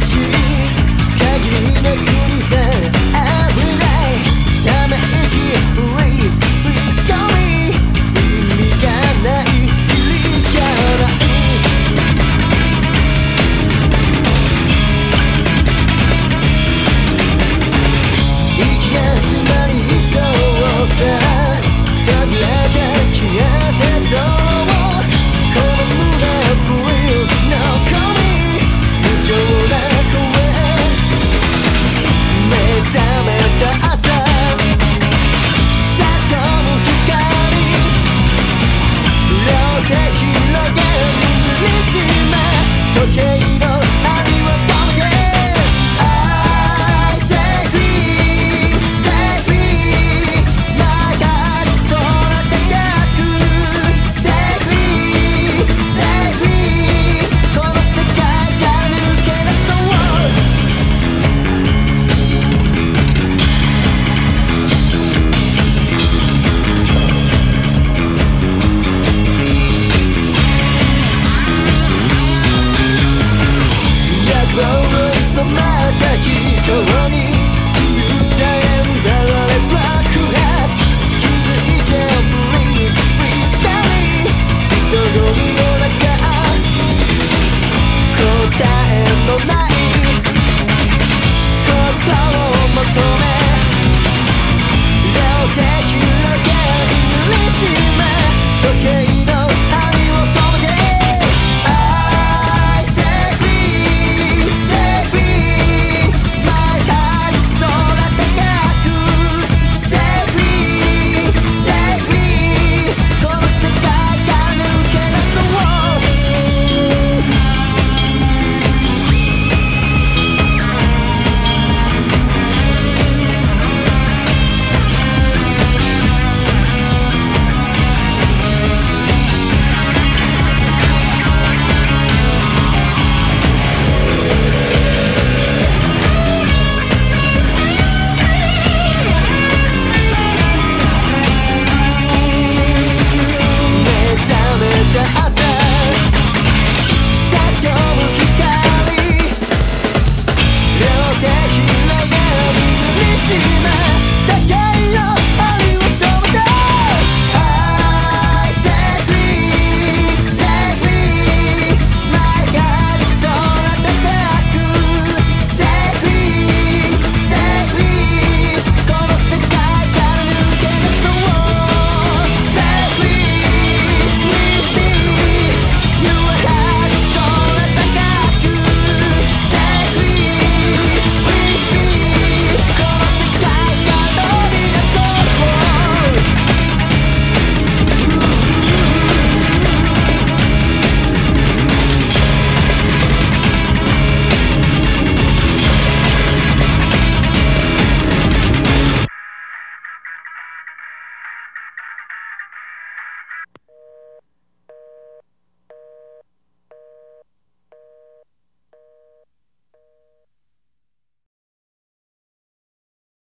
しい限りな国だ complication